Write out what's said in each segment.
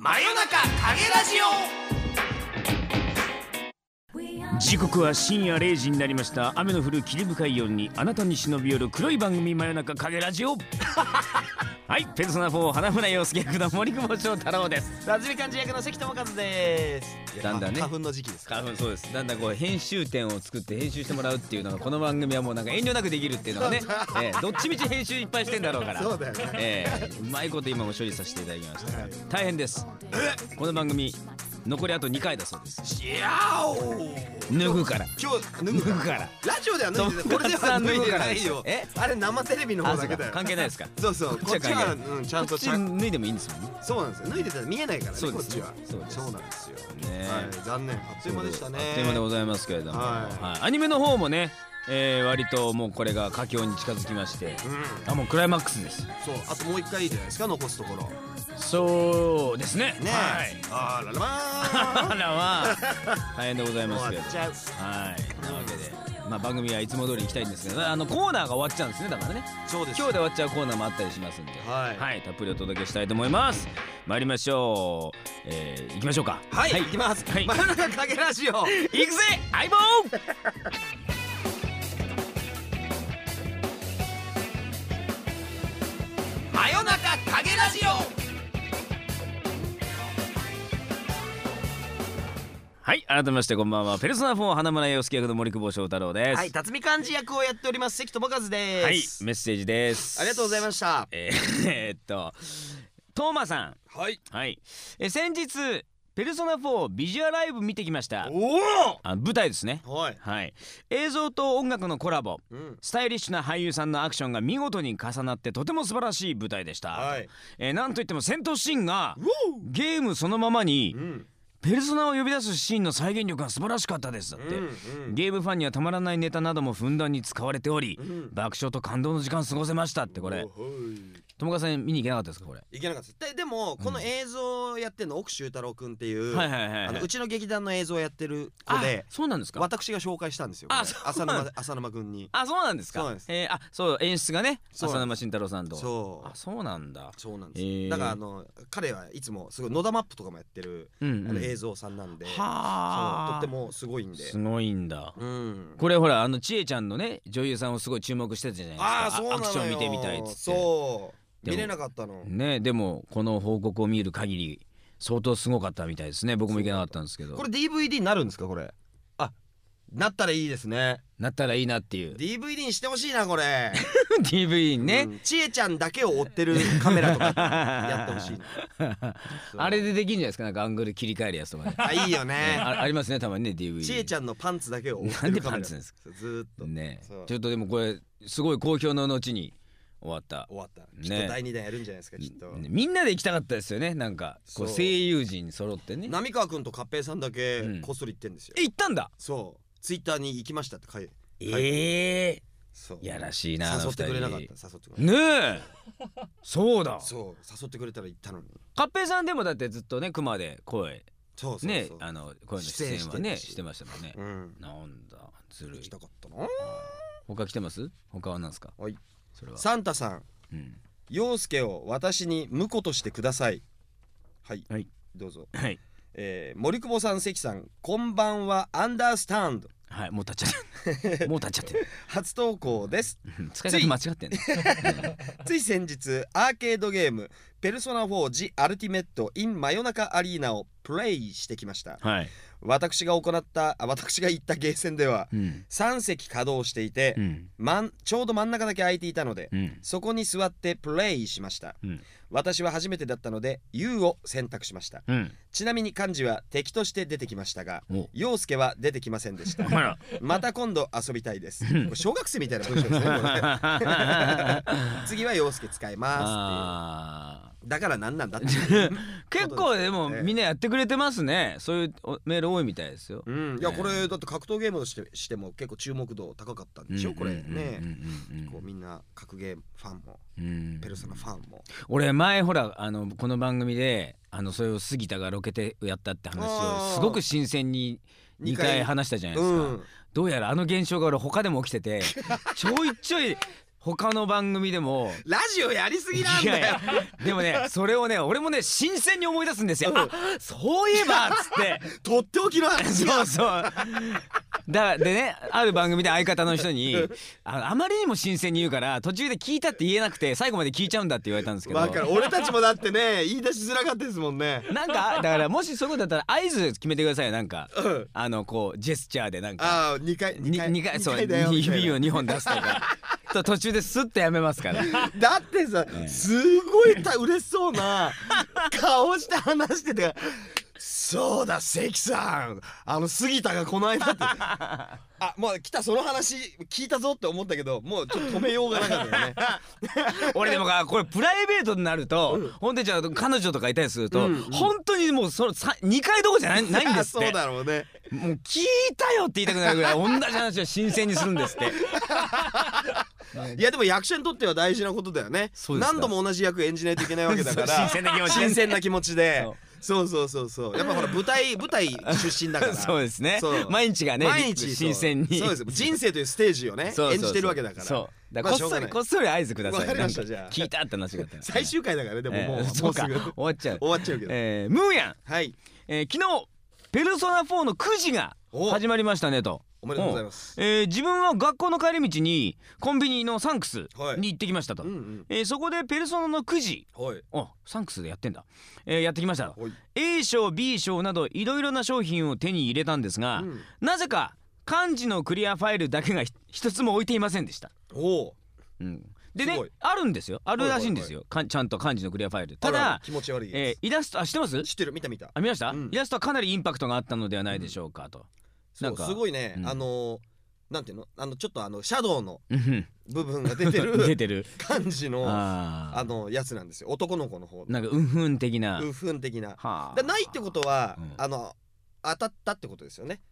真夜中影ラジオ。時刻は深夜0時になりました。雨の降る霧深い夜にあなたに忍び寄る黒い番組真夜中影ラジオ。はいペルソナ4花船洋介役の森久保翔太郎です。夏美漢字役の関智和です。だんだんね花粉の時期ですから。花粉そうです。だんだんこう編集点を作って編集してもらうっていうのがこの番組はもうなんか遠慮なくできるっていうのがね、えーどっちみち編集いっぱいしてんだろうから。そうだよね。えーうまいこと今も処理させていただきました。大変です。この番組残りあと2回だそうです。いやー脱ぐから。今日脱脱ぐぐから。ラジオでは脱いで これでは脱いでないよ。え？あれ生テレビの方だけだよ。関係ないですか。そうそう。こっちはうんちゃんと脱いでもいいんですもんね。そうなんですよ。脱いでたら見えないからねこっちは。そうです。そうなんですよ。ね。はい残念。あっという間でしたね。あっという間でございますけれども、アニメの方もね、えー割ともうこれが佳境に近づきまして。うん。あもうクライマックスです。そう。あともう一回いいじゃないですか残すところ。そうですね。ねはい。あららまあ。らまあ。大変でございーますけ終わっちゃう。はい。なわけで。まあ番組はいつも通り行きたいんですけどあのコーナーが終わっちゃうんですねだからね。そうです。今日で終わっちゃうコーナーもあったりしますんで。はい。たっぷりお届けしたいと思います。参りましょう。えー、行きましょうか。はい、行きます。はい。真夜中影ラジオ。行くぜ相棒真夜中影ラジオ。はい改めましてこんばんはペルソナ4花村洋介役の森久保翔太郎ですはい、辰巳漢字役をやっております関智和です。はいメッセージですありがとうございました。えーえーっとトーマさんはい。はいえ先日ペルソナ4ビジュアライブ見てきましたおあ舞台ですねお。はい。はい映像と音楽のコラボうん。スタイリッシュな俳優さんのアクションが見事に重なってとても素晴らしい舞台でした、はい。えーなんといっても戦闘シーンがうゲームそのままにん。ペルソナを呼び出すシーンの再現力が素晴らしかったですだって、うん。ゲームファンにはたまらないネタなどもふんだんに使われており、うん爆笑と感動の時間過ごせましたってこれ友川さん見に行けなかったですかこれ？いけなかったです。で、でも、この映像をやってるの奥修太郎くんっていう。うちの劇団の映像をやってる子であ。そうなんですか？私が紹介したんですよ。あ浅沼、浅沼くんに。あそうなんですか？そうなんですえーあそう演出がね浅沼慎太郎さんとそうあ。そうなんだそうなんですへーよ。だから、あの、彼はいつもすごい野田マップとかもやってる。うん、うん、あの映像さんなんで。そう、はあとってもすごいんで。すごいんだうん。これほらあの千恵ちゃんのね女優さんをすごい注目してたじゃないですかああそうなのよアクション見てみたいっつってそう見れなかったの。ねでもこの報告を見る限り相当すごかったみたいですね。僕も行けなかったんですけど。これ DVD になるんですかこれ？あなったらいいですね。なったらいいなっていう。DVD にしてほしいなこれ。DVD にね、うん。ちえちゃんだけを追ってるカメラとか やってほしいあれでできんじゃないですか？なんかアングル切り替えるやつとかね。あいいよね。ねあありますねたまにね DVD ちえちゃんのパンツだけを追ってなんでるカメラ。パンツですか？ずーっと。ねちょっとでもこれすごい好評の後に終わった。終わった。ね。きっと第二弾やるんじゃないですかきっと。ね。みんなで行きたかったですよね。なんかこうそう。声優陣揃ってね。浪川君と勝平さんだけうん。こっそり言ってんですよ。え行ったんだ？そう。ツイッターに行きましたって書いてええそう。やらしいなあの誘ってくれなかっ二た誘ってくれなかっねえ。そうだ。たそう。誘ってくれたら行ったのに。カッペイさんでもだってずっとね熊で声。そうそうそう。ねあの声の出演はね出演してるし。してましたもんね。うん。なんだずるい。行きたかったな。他来てます？他は何ですか？はいそれは。サンタさんうん。陽介を私に婿としてください。はい、はい。どうぞ、はい。えー、森久保さん関さんこんばんは。アンダースタンド。はいもう立っちゃって もう立っちゃってる。初投稿です。うん。使い方間違ってんね。つい先日アーケードゲームペルソナ4 The Ultimate in 真夜中アリーナをプレイしてきました。はい。私が行ったあ私が行ったゲーセンではうん。3席稼働していて、うん。まんちょうど真ん中だけ空いていたので、うん。そこに座ってプレイしました。うん。私は初めてだったので U を選択しました。うん。ちなみに漢字は敵として出てきましたがお。陽介は出てきませんでした。また今度遊びたいです。小学生みたいな文章ですね 次は陽介使いまあすっていうだから何なんだって 結構でもええみんなやってくれてますね。そういうおメール多いみたいですよ。うん。いやこれだって格闘ゲームとしてしても結構注目度高かったんでしょ？これねうんうんうんうんこうみんな格ゲームファンもうん。ペルソナファンも。俺前ほらあのこの番組であのそれを杉田がロケてやったって話をすごく新鮮に2二回回話したじゃないですか、うん。どうやらあの現象が俺他でも起きてて ちょいちょい他の番組でもラジオやりすぎなんだよ。いやいやでもねそれをね俺もね新鮮に思い出すんですよ、あそういえばっつって。とっておきの話そうそう。だでねある番組で相方の人にああまりにも新鮮に言うから途中で聞いたって言えなくて最後まで聞いちゃうんだって言われたんですけど。わかる。俺たちもだってね言い出しづらかったですもんね。なんかだからもしそういうことだったら合図決めてくださいよ。なんかうん。あのこうジェスチャーでなんか。ああ2回に二回そう指を2本出すとかと途中でスッとやめますから。だってさ、ええ。すごいた嬉しそうな顔して話しててそうだ関さん。あの杉田がこの間って。あもう来たその話聞いたぞって思ったけどもうちょっと止めようがなかったよね。俺でもかこれプライベートになると、本当にじゃあ彼女とかいたりすると、うん。うん本当にもうそのさ2回どころじゃないないんですって。そうだろうね。もう聞いたよって言いたくなるぐらい同じ話を新鮮にするんですっていやでも役者にとっては大事なことだよね。何度も同じ役演じないといけないわけだから。新鮮な気持ち。で。そう。そうそうそうやっぱほら舞台舞台出身だから。そうですね。毎日がね毎日新鮮に。そうです。人生というステージをね演じてるわけだから。そう。だからこっそりこっそり合図ください。わかりましたなんかじゃあ。聞いたって話があったら最終回だからねでももう,、えーそうかもうすぐ終わっちゃう。終わっちゃうけど、えームーヤン、はい。えー昨日ペルソナ4の9時がお。始まりましたねとおめでとうございます。えー自分は学校の帰り道にコンビニのサンクスはい。に行ってきましたと、うんうん。えーそこでペルソナの9時はい。おサンクスでやってんだ、えーやってきました。はい。A 賞 B 賞などいろいろな商品を手に入れたんですが、うん。なぜか漢字のクリアファイルだけがひ一つも置いていませんでした、おお。うん、でねあるんですよ。あるらしいんですよ、ちゃんと漢字のクリアファイル。ただ、気持ち悪いえイラストあ知ってます？知ってる。見た見た。あ見ました、うん。イラストはかなりインパクトがあったのではないでしょうかと、なんかすごいね、うん。あのーなんていうの？あのちょっとあのシャドウのうん。部分が出て出るてる。漢字のああのやつなんですよ。男の子の方あなんかうんふん的な。うふん的な。はあ。だないってことは、うん。あの当たったってことですよね。で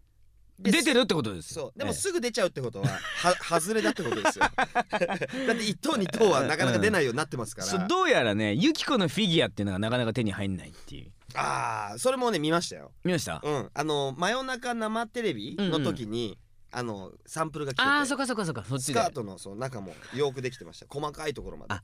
出てるってことですそう。でもええ。すぐ出ちゃうってことはは 外れだってことですよ。だって一等二等はなかなか出ないようになってますから、どうやらねユキコのフィギュアっていうのがなかなか手に入んないっていう。ああそれもね見ましたよ。見ました？うん。あの真夜中生テレビの時に、あのサンプルが来てて。ああそっかそっかそっか。そっちで。スカートのその中もよくできてました。細かいところまで。あ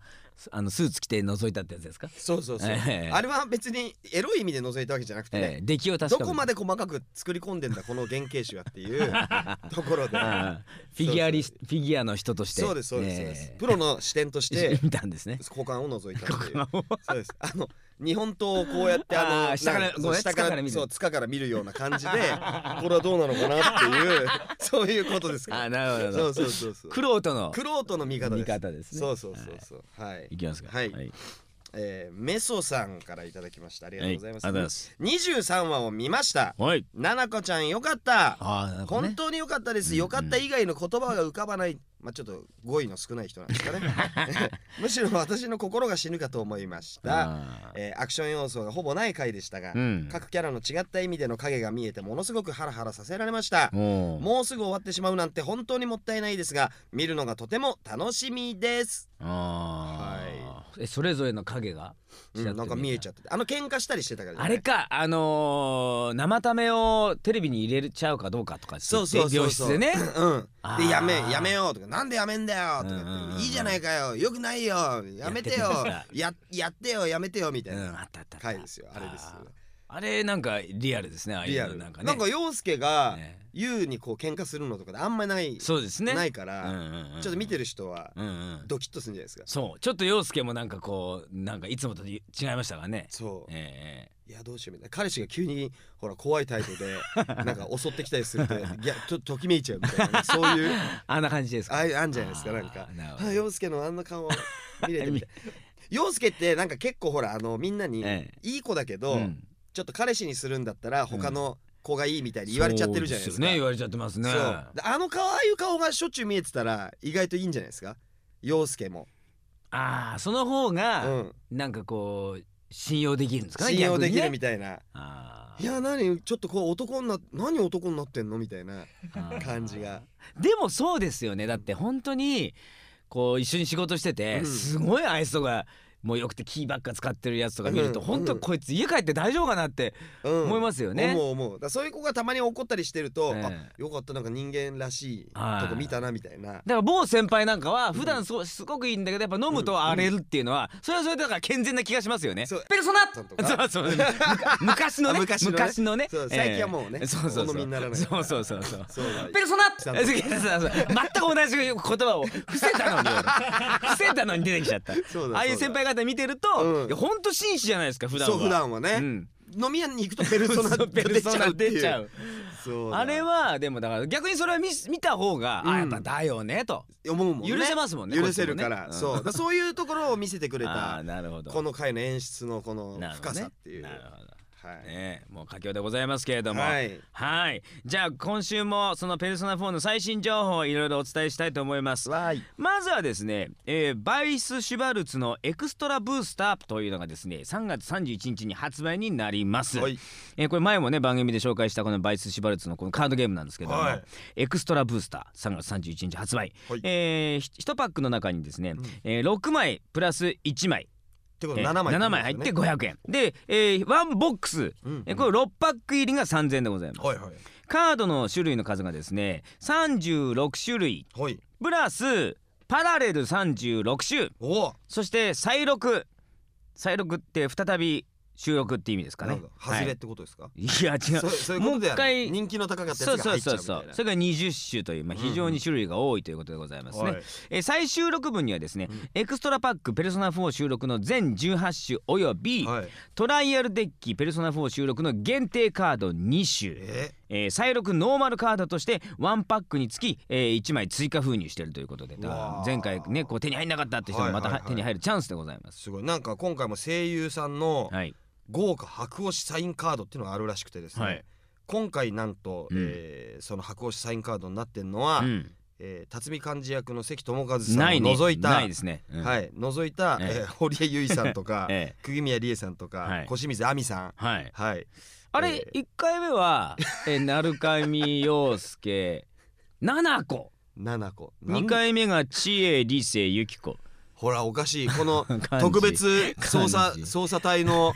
あのスーツ着て覗いたってやつですか？そうそうそう、ええ。あれは別にエロい意味で覗いたわけじゃなくてね、ええ出来を確かめどこまで細かく作り込んでんだこの原型師はっていう ところで。ああフィギュアリスフィギュアの人として。そうですそうですそうです、ええ。プロの視点として 見たんですね。股間を覗いたっていう。そうです。あの日本刀をこうやってあのあー下からなんごめん下塚から見る。そう塚から見るような感じで これはどうなのかなっていう そういうことですかあらなるほどそうそうそうそう。クロートのクロートの味方です。味方ですね。そうそうそうそう。はい。い。きますか。はいえーメソさんからいただきました。ありがとうございます、はいありがとうござい23話を見ました。はい。ななこちゃんよかった。あね本当によかったです、うんよかった以外の言葉が浮かばない。まあちょっと語彙の少ない人なんですかね。むしろ私の心が死ぬかと思いました、えーアクション要素がほぼない回でしたが、うん。各キャラの違った意味での影が見えてものすごくハラハラさせられました。もうすぐ終わってしまうなんて本当にもったいないですが見るのがとても楽しみです、あーえそれぞれの影がうん、な。んか見えちゃっってて。あの喧嘩したりしてたからあれかあのー生ためをテレビに入れちゃうかどうかとかそうそうそう病室でね。うん。でやめやめようとか。なんでやめんだよとかうんうんうんいいじゃないかよ。よくないよ。やめてよ。やややってよやめてよみたうんいなあったあったあった。回ですよ。あれですあーあれなんかリアルですねああいうリアル。のなんかね。なんか陽介がね。優にこう喧嘩するのとかであんまりないそうですね。ないから、うんうんうんちょっと見てる人はうんうん。ドキッとするんじゃないですか、そう。ちょっと陽介もなんかこうなんかいつもと違いましたからね。そう。えいやどうしようみたいな。彼氏が急にほら怖い態度で なんか襲ってきたりするといやちょっとときめいちゃうみたいなね。そういう。えあんな感じですか？ああいうあんじゃないですかなんか。あーなるほど。あ陽介のあんな顔見れてみたい。陽介ってなんか結構ほらあのみんなにえ。いい子だけど、うんちょっと彼氏にするんだったら他の子がいいみたいに言われちゃってるじゃないですか。ね。言われちゃってますね。あの顔ああいう顔がしょっちゅう見えてたら意外といいんじゃないですか？陽介も、ああその方うがん、なんかこう信用できるんですかね信用できるみたいな、あーいや何ちょっとこう男にな何男になってんのみたいなあ ー感じが。でもそうですよね。だって本当にこう一緒に仕事してて、うん。すごい愛想がもうよくてキーばっか使ってるやつとか見ると、うん本当こいつ家帰って大丈夫かなってうん。思いますよね。思う思う。だそういう子がたまに怒ったりしてると、ええ。あよかったなんか人間らしいはいとこ見たなみたいな。だから某先輩なんかは普段そうすごくいいんだけどやっぱ飲むと荒れるっていうのはそれはそれでだから健全な気がしますよね。そう。ペルソナそう。そう昔のね。あ昔のね。昔のね。そう最近はもうねええ。そうそうそう。そうそうそうそう。そうだ。ペルソナ全く同じ言葉を伏せたのに俺。伏せたのに出てきちゃった。そうだああいう先輩方見てると、うん。いやほんと紳士じゃないですか普段は。そう普段はね、うん。飲み屋に行くとペルソナ 出ちゃう。そうだ。あれはでもだから逆にそれは見見た方が、うん。あやっぱだよねと。思うもんね。許せますもんね許せるから、ね。そう。だからそういうところを見せてくれた なるほど。この回の演出のこの深さっていう、なるほどはい、ねもう佳境でございますけれども。はい。はい。じゃあ今週もそのペルソナ4の最新情報をいろいろお伝えしたいと思います。まずはですね、えーバイス・シュバルツのエクストラブースターというのがですね3月31日に発売になります、はい。えーこれ前もね番組で紹介したこのバイス・シュバルツのこのカードゲームなんですけども、はい。エクストラブースター3月31日発売、はい。えー、1パックの中にですね、ん。えー6枚プラス1枚ってことえー7枚7枚入って500円。で、えー、1ボックス、うんえーこれ6パック入りが3000円でございます、はいはい。カードの種類の数がですね36種類。はい。プラスパラレル36種。そして再録。再録って再び収録って意味ですかね。ってことですか、いや違う。そう そういうことではない。もう一回人気の高かったやつがそうそう入っちゃうみたいなそうそうそれが20種という、まあ、非常に種類が多いということでございますね、はい。えー再収録分にはですね、うん。エクストラパックペルソナ4収録の全18種および、はい。トライアルデッキペルソナ4収録の限定カード2種。え？えー再録ノーマルカードとしてワンパックにつき、えー1枚追加封入しているということで。前回ねこう手に入んなかったって人もまたはいはいはい。手に入るチャンスでございます。すごい。なんか今回も声優さんのはい、豪華箔押しサインカードっていうのがあるらしくてですね、はい。今回なんと、うん。えーその箔押しサインカードになってるのは、うん、えー辰巳幹事役の関智和さんを除いた、ないですね。うん。はい。除いた、ええ。えー堀江由衣さんとか、ええ。釘宮理恵さんとか、はい。小清水亜美さん。はい、はい。あれ、え一回目は、えー、鳴上陽介七子。7個なん二回目が知恵理性由紀子ほらおかしい。この特別捜査捜査隊の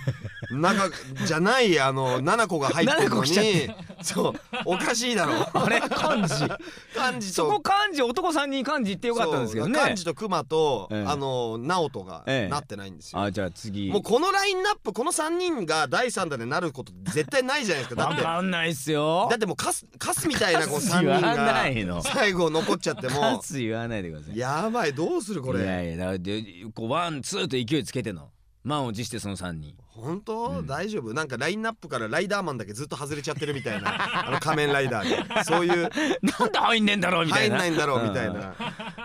中じゃないあの7個が入ってる7個のにそう。おかしいだろ。あれ漢字漢字そとこ漢字男さんに漢字言ってよかったんですけどね。漢字と熊と、ええ。あの直人がええなってないんですよ、あじゃあ次。もうこのラインナップこの3人が第3弾でなること絶対ないじゃないですか。だわって。かんないっすよ。だってもうカスカスみたいなこう3カス言わない人の。が最後残っちゃってもカツ言わないでください。やばい。どうするこいやれいやだからでこうワンツーと勢いつけての満を持してその3人。本当、うん。大丈夫？なんかラインナップからライダーマンだけずっと外れちゃってるみたいな。あの仮面ライダーで。そういう。なんで入んねえんだろうみたいな。入んないんだろうみたいな。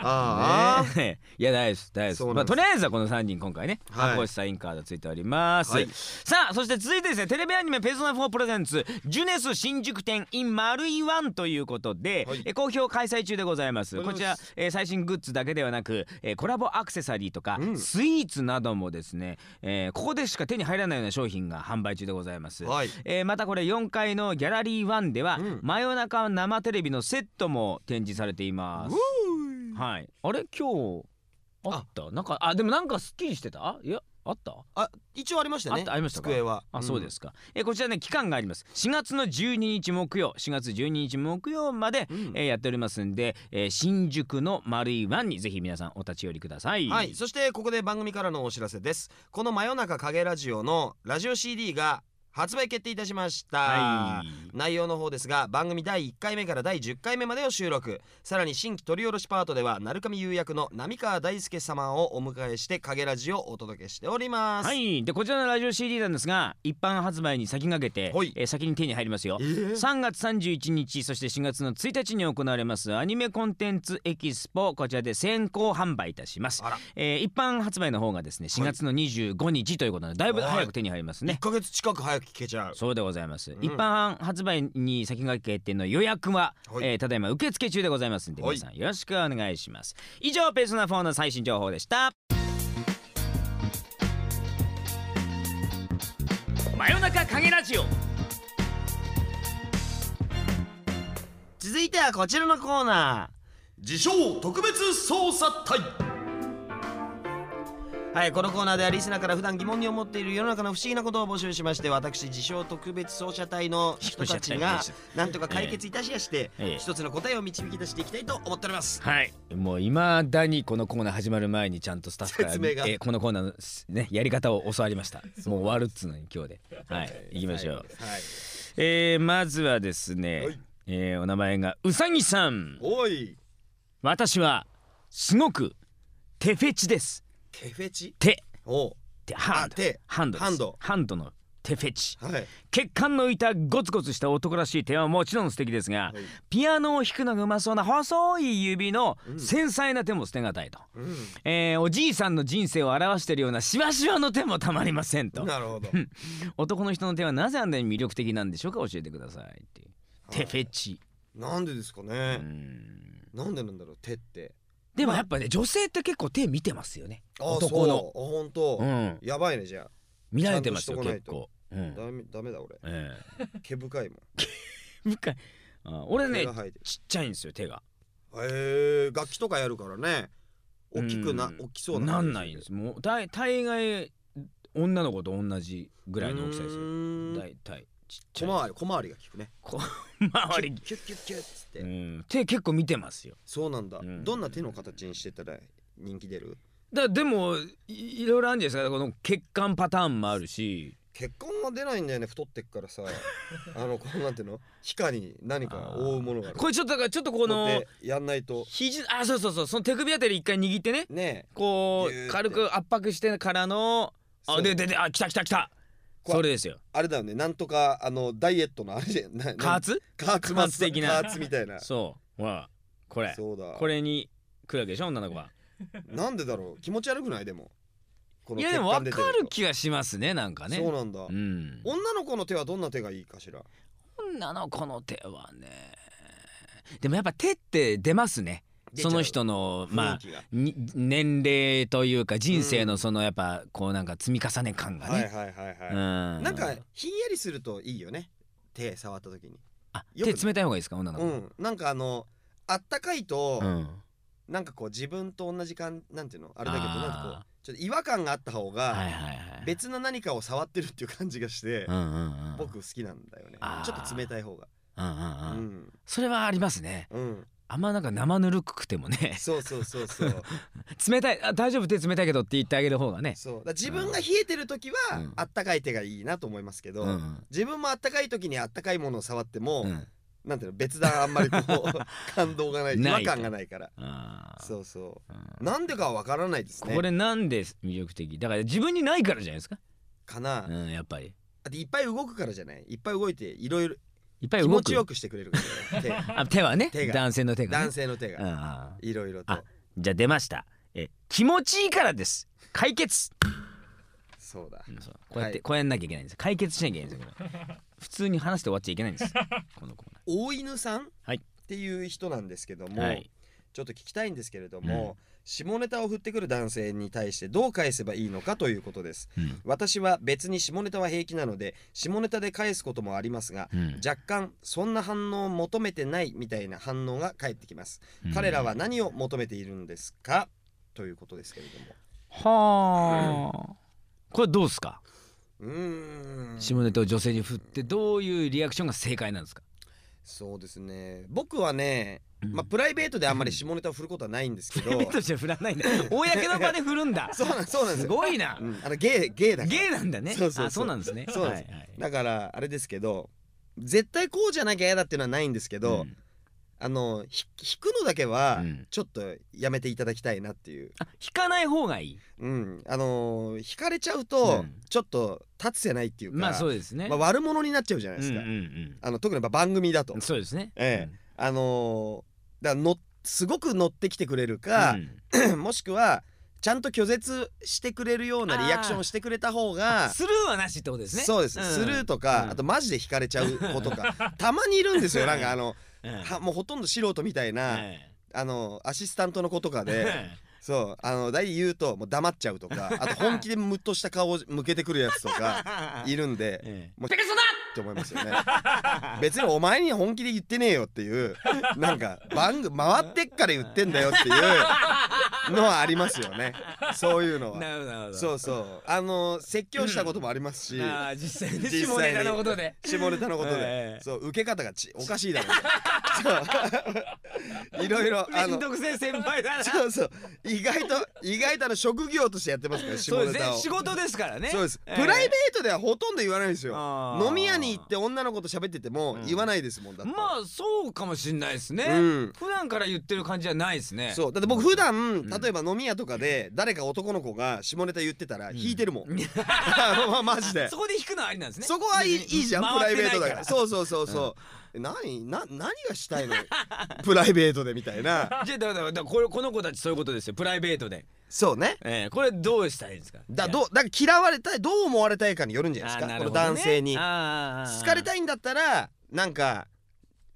ああ、ねえ。いや大丈夫大丈夫まあ、とりあえずはこの3人今回ねはい。箱押サインカードついております、はい。さあそして続いてですねテレビアニメ「ペルソナ4プレゼンツジュネス新宿店 in 丸いワン」ということで、はい。え好評開催中でございます。ことちらえー最新グッズだけではなく、えーコラボアクセサリーとか、うん。スイーツなどもですね、えーここでしか手に入らないような商品が販売中でございます、はい。えーまたこれ4階のギャラリー1では、うん。真夜中生テレビのセットも展示されています。はい。あれ？今日あった？なんかあでもなんかすっきりしてた？いやあった？あ一応ありましたね。ありましたか？机は。あ、そうですか。えこちらね期間があります。4月の12日木曜。4月12日木曜まで、うん。えーやっておりますんで、えー新宿の丸いワンにぜひ皆さんお立ち寄りください。はい。そしてここで番組からのお知らせです。この真夜中影ラジオのラジオ CD が発売決定いたしました、はい。内容の方ですが番組第1回目から第10回目までを収録。さらに新規取り下ろしパートでは鳴上優役の浪川大輔様をお迎えして影ラジオをお届けしております。はい。でこちらのラジオ CD なんですが一般発売に先駆けて、はい。えー先に手に入りますよ。えー。3月31日そして4月の1日に行われますアニメコンテンツエキスポこちらで先行販売いたします。えー一般発売の方がですね4月の25日ということでだいぶ早く手に入りますね。1ヶ月近く早く聞けちゃう。そうでございます、ん。一般発売に先駆けての予約は、はい。えーただいま受付中でございますんではい皆さんよろしくお願いします。以上ペーソナ4の最新情報でした。真夜中影ラジオ。続いてはこちらのコーナー。自称特別捜査隊はいこのコーナーではリスナーから普段疑問に思っている世の中の不思議なことを募集しまして私自称特別奏者隊の人たちがなんとか解決いたしやしてええ一つの答えを導き出していきたいと思っております。はい。もういまだにこのコーナー始まる前にちゃんとスタッフから説えこのコーナーのねやり方を教わりました。もう終わるっつうのに今日で。はい。行きましょう。はい。えー、まずはですね、はい。えーお名前がうさぎさん。おい。私はすごく手フェチです手フェチ？手。おう。手ハンド。手。ハンドハンド。ハンドの手フェチ。はい。血管の浮いたゴツゴツした男らしい手はもちろん素敵ですが、はい。ピアノを弾くのがうまそうな細い指のうん。繊細な手も捨てがたいと、うん。えーおじいさんの人生を表しているようなしわしわの手もたまりませんと。なるほど。男の人の手はなぜあんなに魅力的なんでしょうか教えてくださいっていう。手フェチ。なんでですかうねん。なんでなんだろう手ってでもやっぱね女性って結構手見てますよね。あ男の。そうあ本当。うん。やばいねじゃ見られてますよ結構、うダメダメだ俺。え 毛深いもん。え深い。あ俺ねちっちゃいんですよ手が。へえ楽器とかやるからね。大きくなうん。大きそうなんないんです。もう大大概女の子と同じぐらいの大きさですよ。大体ちっちゃ小い回り小回りが効くね。こ周り。キュッキュッキュッつって、うん。手結構見てますよ。そうなんだ、うん。どんな手の形にしてたら人気出る？だでもいいろいろあるんじゃないですか。この血管パターンもあるし。血管が出ないんだよね太ってっからさ。あのこうなんていうの？皮下に何か覆うものがある。これちょっとだからちょっとここのてやんないと。肘あそうそうそう。その手首あたり一回握ってね。ね。こギューって。う軽く圧迫してからの。そう。あででであ来た来た来たそれですよ。あれだよね。なんとかあのダイエットのあれで加圧？加圧。加圧的な。加圧みたいな。そう。ほらこれ。そうだ。これに来るわけでしょ女の子は。なんでだろう？気持ち悪くない？でも。こいやでも分かる気がしますねなんかね。そうなんだ、うん。女の子の手はどんな手がいいかしら？女の子の手はね。でもやっぱ手って出ますねそう。の人のまあ年齢というか人生のそのやっぱこうなんか積み重ね感がね、はいはいはいはい、うん。なんかひんやりするといいよね。手触った時に。あ手冷たい方がいいですか？女の子、うん。なんかあのあったかいと、うん。なんかこう自分と同じ感なんていうの？あれだけどなんかこうちょっと違和感があった方が、別な何かを触ってるっていう感じがして、僕好きなんだよね。ちょっと冷たい方が。うんうんううんん。それはありますね。うんあんまなんか生ぬるくてもね。そうそうそうそう。冷たいあ大丈夫手冷たいけどって言ってあげる方がね。そう。だ自分が冷えてる時は、うん。あったかい手がいいなと思いますけど、うん自分もあったかい時にあったかいものを触っても、うん。なんていうの別段あんまりこう 感動がない違和感がないから。そうそう。うん。なんでかはわからないですね。これなんで魅力的？だから自分にないからじゃないですか？かな、うんやっぱり。だっていっぱい動くからじゃない？いっぱい動いていろいろいっぱい動く。気持ちよくしてくれるから、ね、あ手はね。手が。男性の手手が、ね、男性の手うんがうん。いろいろと。あじゃあ出ました。え気持ちいいからです。解決、そうだ。うんそう。こうやって、はい。こうやんなきゃいけないんです。解決しなきゃいけないんですよこれ。普通に話して終わっちゃいけないんですこのコー大犬さん、はい。っていう人なんですけども、ナーはい。ちょっと聞きたいんですけれども、下ネタを振ってくる男性に対してどう返せばいいのかということです。うん。私は別に下ネタは平気なので下ネタで返すこともありますがうん。若干そんな反応を求めてないみたいな反応が返ってきます、うん。彼らは何を求めているんですか？ということですけれども。はあ。これどうですか？うーん。下ネタを女性に振ってどういうリアクションが正解なんですか、そうですね。僕はね、うん。まあプライベートであんまり下ネタを振ることはないんですけど。としては振らないんだ。公の場で振るんだ。そうなんそうなんです。すよごいな。うん、あのゲーゲーだから。ゲイなんだね。そうそうそう。あそうなんですね。そうなんです。はいはい。だからあれですけど絶対こうじゃなきゃ嫌だっていうのはないんですけど、うんあのひ弾くのだけはうん。ちょっとやめていただきたいなっていう、あ引かない方がいい？うん、あのー弾かれちゃうとうん。ちょっと立つせないっていうか、まあそうですね。まあ悪者になっちゃうじゃないですか、うんうんあの特にやっぱ番組だと。うんそうですね。ええ。あのーだからのすごく乗ってきてくれるかう、ん。もしくはちゃんと拒絶してくれるようなリアクションをしてくれた方がスルーはなしってことですね。そうです、ん。スルーとか、うん。あとマジで引かれちゃう子とか。たまにいるんですよ。なんかあのうんはもうほとんど素人みたいな、えあのアシスタントの子とかでえそうあの大体言うともう黙っちゃうとかあと本気でムッとした顔を向けてくるやつとか いるんでええ。もうてかそだって思いますよね。別にお前に本気で言ってねえよっていうなんか番組回ってっから言ってんだよっていうのはありますよね。そういうのは。なるほどなるほど。そうそう。あの説教したこともありますし、ああ実際に下ネタのことで。下ネタのことで、ええ。そう受け方がちおかしいだろそう。いろいろあの。そうそう。意外と意外とあの職業としてやってますから下ネタを。ね。仕事ですからね。そうです、ええ。プライベートではほとんど言わないですよ。飲み屋に行って女の子と喋っててもうん。言わないですもんだって、まあそうかもしんないですね、うん。普段から言ってる感じじゃないですね。そう。だって僕普段ん。例えば飲み屋とかで誰か男の子が下ネタ言ってたら引いてるもん、ん。まマジで。そこで引くのはありなんですね。そこはいいいいじゃんプライベートだから。うそうそうそう。そう、何な何がしたいの？プライベートでみたいな。じゃあだからだからこれこの子たちそういうことですよ。プライベートで、そうね。えー、これどうしたらいいんですか？だどうだから嫌われたいどう思われたいかによるんじゃないですか、この男性に。好かれいたいんだったらなんか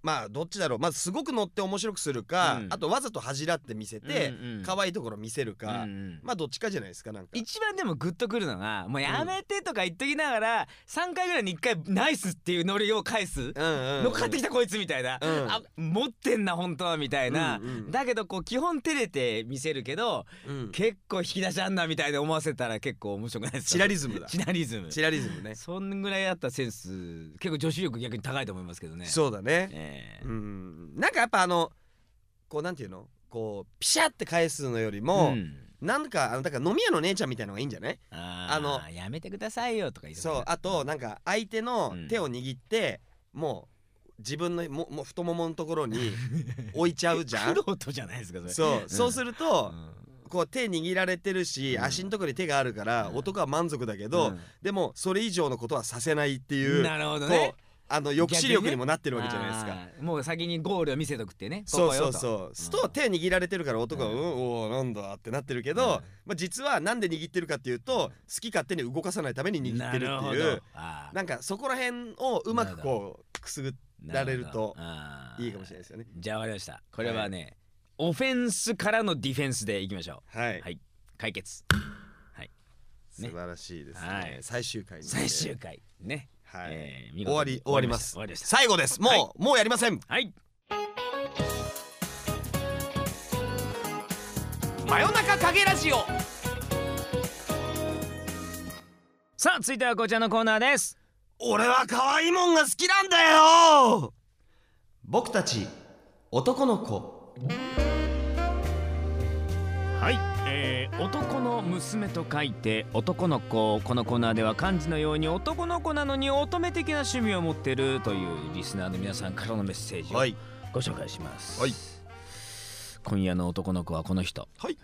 まあどっちだろう。まずすごく乗って面白くするか、うん。あとわざと恥じらって見せて、うんうん可愛いところ見せるか、うんうんまあどっちかじゃないですかなんか。一番でもグッとくるのがもうやめてとか言っときながら3回ぐらいに1回ナイスっていうノリを返すうんうんうん。乗っかってきたこいつみたいな、うん。あ持ってんな本当はみたいな、うんうんだけどこう基本照れて見せるけどうん。結構引き出しあんなみたいで思わせたら結構面白くないですか？チラリズムだ。チラリズム。チラリズムね。そんぐらいあったセンス結構女子力逆に高いと思いますけどね。そうだね。ええうん。なんかやっぱあのこうなんていうの？こうピシャって返すのよりも、ん。なんかあのだから飲み屋の姉ちゃんみたいのがいいんじゃない？ああののやめてくださいよとか言そうあとなんか相手のうん。手を握って、もう自分のももう太もものところに 置いちゃうじゃん？じゃないですかそれ。そう、そうすると、うん。こう手握られてるし、うん。足のところに手があるから、うん。男は満足だけど、うん。でもそれ以上のことはさせないっていうなるほどこねうあの抑止力にもなってるわけじゃないですか。あーもう先にゴールを見せとくってね。そうそううそう。すると。手握られてるから男が「ううん。ん、おおなんだ」ってなってるけど、うん。まあ、実はなんで握ってるかっていうと好き勝手に動かさないために握ってるっていうななんかそこら辺をうまくこうくすぐっられるといいかもしれないですよね。じゃあわかりました。これはね、オフェンスからのディフェンスでいきましょはい、はい。解決。素晴らしいですね、はい。最終回に。最終回。ね、はい、えー終わり終わります。終わりました。最後です。もう、はい。もうやりません。はい。真夜中影ラジオ。さあ続いてはこちらのコーナーです。俺は可愛いもんが好きなんだよ。僕たち男の子男の娘と書いて男の子このコーナーでは漢字のように男の子なのに乙女的な趣味を持ってるというリスナーの皆さんからのメッセージをはい。ご紹介します、はい。今夜の男の子はこの人、はい。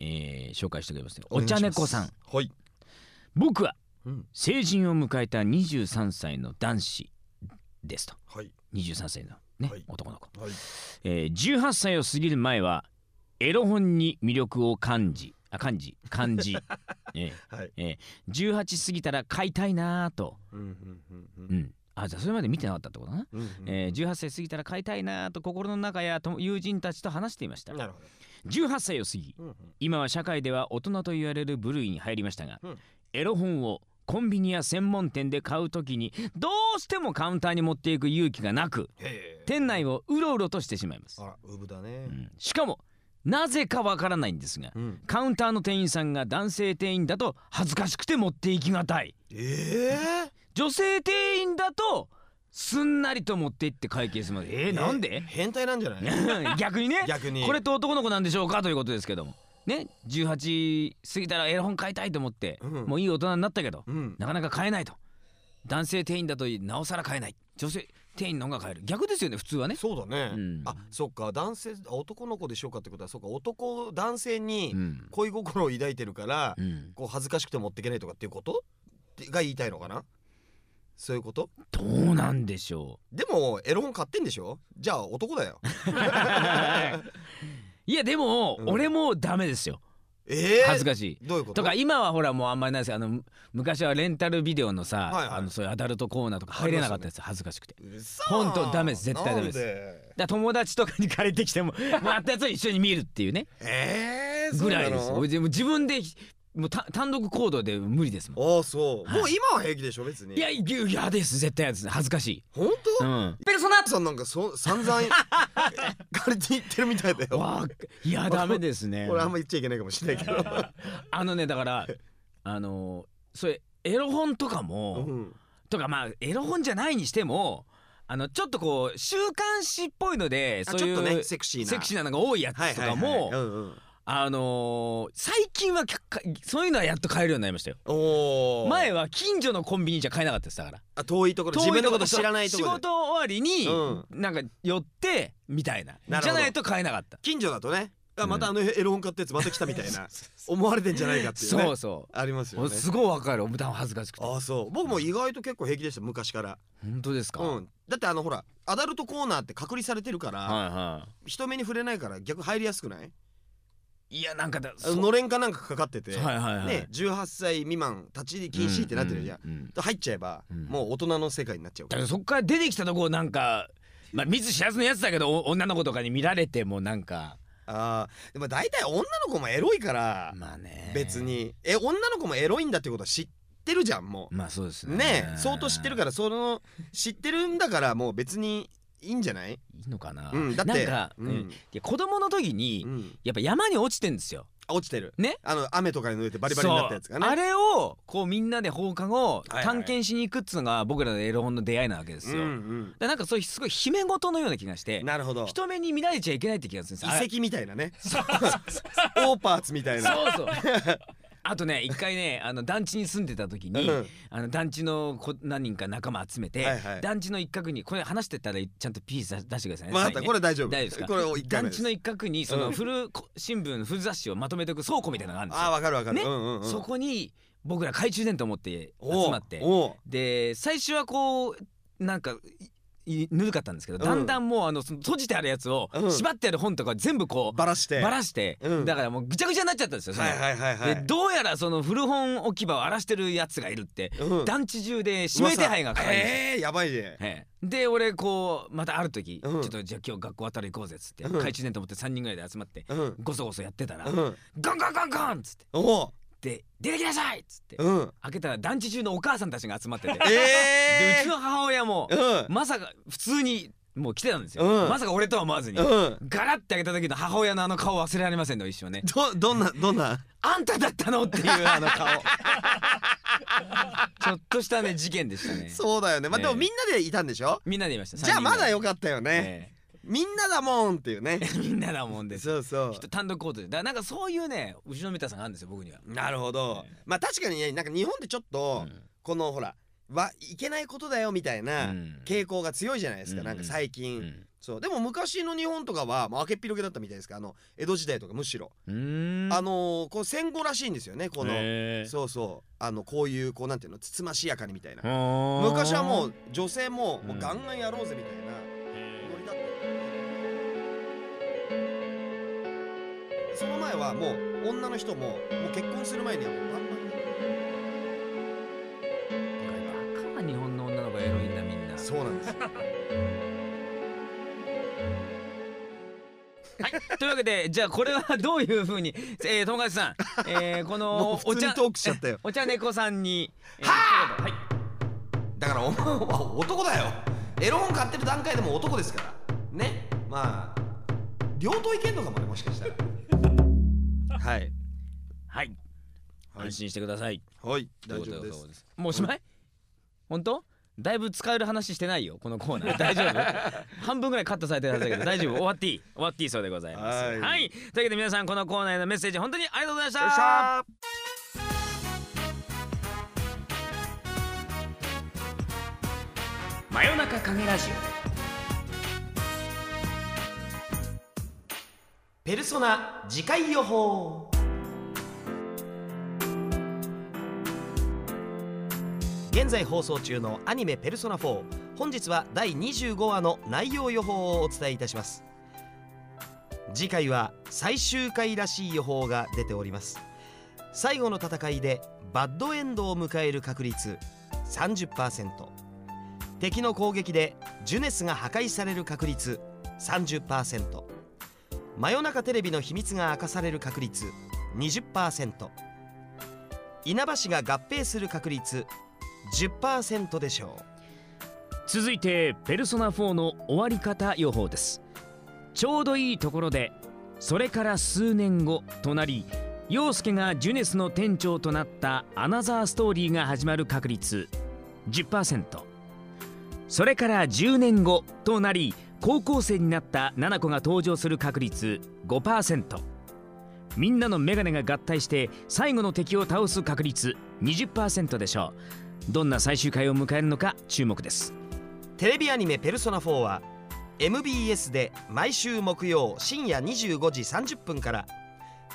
えー紹介してくれますね。お茶猫さん。はい、僕はうん、成人を迎えた23歳の男子ですと。はい。23歳のね、はい。男の子、はい。えー、18歳を過ぎる前はエロ本に魅力を感じあ感じ感じ、えーはい。えー、18過ぎたら買いたいなぁと、うんうんうんううん。ん、あじゃあそれまで見てなかったってことかな、うんうんえー、18歳過ぎたら買いたいなぁと心の中やと友人たちと話していました。なるほ18歳を過ぎど、うんうん。今は社会では大人と言われる部類に入りましたが、うん。エロ本をコンビニや専門店で買うときにどうしてもカウンターに持っていく勇気がなく店内をうろうろとしてしまいます。あ、らウブだね。うん。しかもなぜかわからないんですがうん。カウンターの店員さんが男性店員だと恥ずかしくて持っていきがたい。ええ女性店員だとすんなりと持って行って会計するまで。えー、なんで？変態なんじゃない？逆にね。逆に。これって男の子なんでしょうかということですけども。ね？18過ぎたらエロ本買いたいと思って、うん。もういい大人になったけど、うん。なかなか買えないと。男性店員だとなおさら買えない。女性店員の方が買える。逆ですよね普通はね。そうだね、うん。あそっか。男性あ男の子でしょうかってことはそっか。男男性にうん、恋心を抱いてるから、うん、こう恥ずかしくて持っていけないとかっていうこと？が言いたいのかな？そういうこと？どうなんでしょでもエロ本買ってんでしょ？じゃあ男だよ。う いやでも、うん。俺もダメですよええ恥ずかしい。どういうこと？とか今はほらもうあんまりないですよ。あのむ昔はレンタルビデオのさ、はいはい。あのそういうアダルトコーナーとか入れなかったです、恥ずかしくて。嘘！ほんとダメです絶対ダメです。だ友達とかに借りてきてももらったやつを一緒に見るっていうね。ええぐらいです。自分でもうた単独行動で無理ですもん。ああそう、はい。もう今は平気でしょ別に。いやいや嫌です絶対嫌です恥ずかしい。本当、うん。ペルソナさんなんかそ散々借りて言ってるみたいだよ。わあいやダメですね。これあんま言っちゃいけないかもしれないけど、あのねだからあのそれエロ本とかうも、ん、とかまあエロ本じゃないにしてもあのちょっとこう週刊誌っぽいのであそういうちょっとねセクシーな。セクシーなのが多いやつとかもうんうん、あのー最近はそういうのはやっと買えるようになりましたよ。前は近所のコンビニじゃ買えなかったですだから。あ遠いところ自分のこと知らないところで。仕事終わりにうなんか寄ってみたいな。じゃないと買えなかった。近所だとね。あうん。またあの エロ本買ったやつまた来たみたいな。思われてんじゃないかっていうね。そうそう。ありますよね。すごいわかる。普段恥ずかしくて。ああそう。僕も意外と結構平気でした昔から。本当ですか、はいうん。だってあのほらアダルトコーナーって隔離されてるから、は人目に触れないから逆入りやすくない？いいやなんかだあののれんかなんかかかってて、はいはいはい。ね18歳未満立ち入り禁止ってなってるじゃん、うん。うんうん入っちゃえば、うん。もう大人の世界になっちゃうかだかららそっから出てきたとこなんかまあ見ず知らずのやつだけどお女の子とかに見られてもなんか。あーでも大体女の子もエロいから、まあね。別に。え女の子もエロいんだってことは知ってるじゃんもまあそうですうね。ねえ相当知ってるからその知ってるんだからもう別にいいんじゃない、いいのかな、うん、だってなんか、うん。子供の時に、うん。やっぱ山に落ちてんですよ。あ落ちてる？ね？あの雨とかに濡れてバリバリになったやつがね。あれをこうみんなで放課後探検しに行くっつうのが僕らのエロ本の出会いなわけですよ、うんでなんかそういうすごい秘め事のような気がしてうん、なるほど。人目に見られちゃいけないって気がするんです遺跡みたいなね。オーパーツみたいな。そうそうあとね一回ねあの団地に住んでた時に、うん。あの団地の子何人か仲間集めて、はいはい。団地の一角にこれ話してたらちゃんとピース出してくださいね。また最後ねこれ大丈夫。大丈夫ですか？これを一回目です。団地の一角にその古こ新聞古雑誌をまとめておく倉庫みたいなのがあるんですあーよ。わかるわかる、ね。うんうんうん、そこに僕ら懐中電灯持って集まって。おうで最初はこうなんかぬるかったんですけど、うんだんだんもうあのその閉じてあるやつを縛ってある本とか全部こうバラしてばらして、うんだからもうぐちゃぐちゃになっちゃったんですよ。そのはいはいはいはいでどうやらその古本置き場を荒らしてるやつがいるって、うん団地中で指名手配がかかる。えー、やばいねええで俺こうまたある時、うんちょっとじゃあ今日学校あたり行こうぜっつって、うん懐中電灯持って3人ぐらいで集まって、うんごそごそやってたら、うんガンガンガンガンっつってで出てきなさい！っつって、うん。開けたら団地中のお母さんたちが集まってて、でえー、うちの母親も、うん。まさか普通にもう来てたんですよ、うん。まさか俺とは思わずに、うん。ガラッて開けた時の母親のあの顔忘れられませんの一瞬ねどどんなどんな？あんただったの？っていうあの顔。ちょっとしたね事件でしたね。そうだよね。まあ、ええ。でもみんなでいたんでしょ？みんなで言いました。じゃあまだよかかったよね、みんなだもんっていうね。みんなだもんです。そうそう。人単独行動で。だからなんかそういうね後ろめたさがあるんですよ僕には、なるほど、ええ。まあ確かにねなんか日本ってちょっと、うん。このほらはいけないことだよみたいなうん。傾向が強いじゃないですか、うんなん。か最近、うん。そう。でも昔の日本とかは、まあ、明けっぴろげだったみたいですか。あの江戸時代とかむしろ、あのーこう戦後らしいんですよねこの。そうそう。あのこういうこうなんていうのつつましやかにみたいな。昔はもう女性ももううん。ガンガンやろうぜみたいなその前はもう女の人ももう結婚する前にはもうバンバン。バカな日本の女の子エロいんだみんなそうなんですよはい、というわけでじゃあこれはどういうふうに、えー、友達さん、えー、こものう普通にトークしちゃったよ。お茶猫さんに、えーはい。だからお前は男だよ。エロ本買ってる段階でも男ですから。ね。まあ両党いけんのかもねもしかしたらはい。はい、安心してください。はい。大丈夫です。もうおしまい？本当？だいぶ使える話してないよこのコーナー。大丈夫？半分ぐらいカットされてるはずだけど大丈夫？終わっていい？終わっていいそうでございます。はい。はい、というわけで皆さんこのコーナーへのメッセージ本当にありがとうございました。真夜中影ラジペルソナ次回予報。現在放送中のアニメ「ペルソナ4」本日は第25話の内容予報をお伝えいたします。次回は最終回らしい予報が出ております。最後の戦いでバッドエンドを迎える確率30%敵の攻撃でジュネスが破壊される確率30%真夜中テレビの秘密が明かされる確率20%稲葉市が合併する確率10%でしょう。続いてペルソナ4の終わり方予報です。ちょうどいいところでそれから数年後となり陽介がジュネスの店長となったアナザーストーリーが始まる確率10%それから10年後となり高校生になった7子が登場する確率5%みんなのメガネが合体して最後の敵を倒す確率20%でしょう。どんな最終回を迎えるのか注目です。テレビアニメ「ペルソナ4」は MBS で毎週木曜深夜25時30分から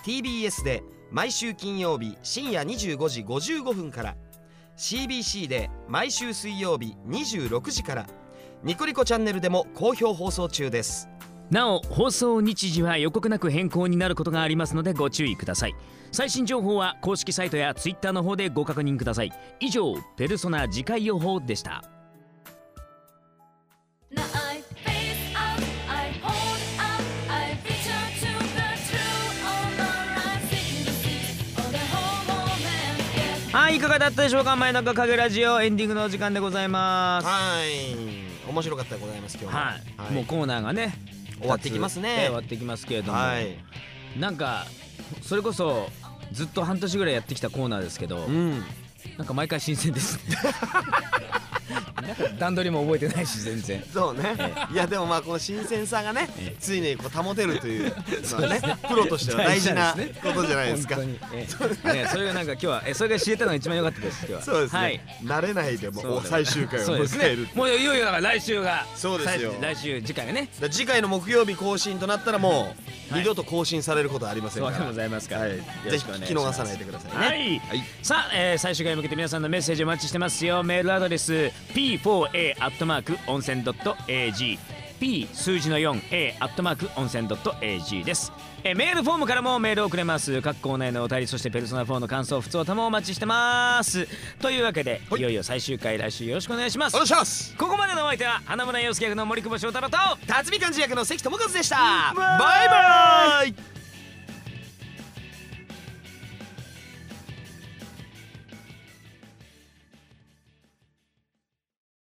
TBS で毎週金曜日深夜25時55分から CBC で毎週水曜日26時からニコニコチャンネルでも好評放送中です。なお放送日時は予告なく変更になることがありますのでご注意ください。最新情報は公式サイトや Twitter の方でご確認ください。以上ペルソナ次回予報でした.はいいかがだったでしょうか？真夜中影ラジオエンディングのお時間でございます。はい面白かったでございます今日は。はい、もうコーナーがね終わってきますね。終わってきますけれども、はい。なんかそれこそずっと半年ぐらいやってきたコーナーですけど、うんなんか毎回新鮮です 段取りも覚えてないし全然。そうね。えいやでもまあこの新鮮さがねええ。ついにこう保てるというのはね。プロとしては大事なことじゃないですか。ねそれがなんか今日はえそれが知れたのが一番良かったです今日は。そうですはい。ね慣れないでも最終回を迎えるねもういよいよだから来週がそうですよ。最来週次回がね。次回の木曜日更新となったらもうはい。二度と更新されることはありませんから。そうでございますから、はい。ぜひ聞き逃さないでくださいね。はい、さあ、えー最終回に向けて皆さんのメッセージお待ちしてますよ。メールアドレス p4a アットマーク温泉 .ag p 数字の 4a アットマーク温泉 .ag です。えーメールフォームからもメールをくれます。各コーナーへのお便りそしてペルソナ4の感想普通おたもお待ちしてます。というわけで、はい。い、よいよ最終回来週よろしくお願いします。お願いします。ここまでのお相手は花村洋介役の森久保祥太郎と辰巳幹事役の関智和でした。バイバイ